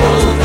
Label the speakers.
Speaker 1: people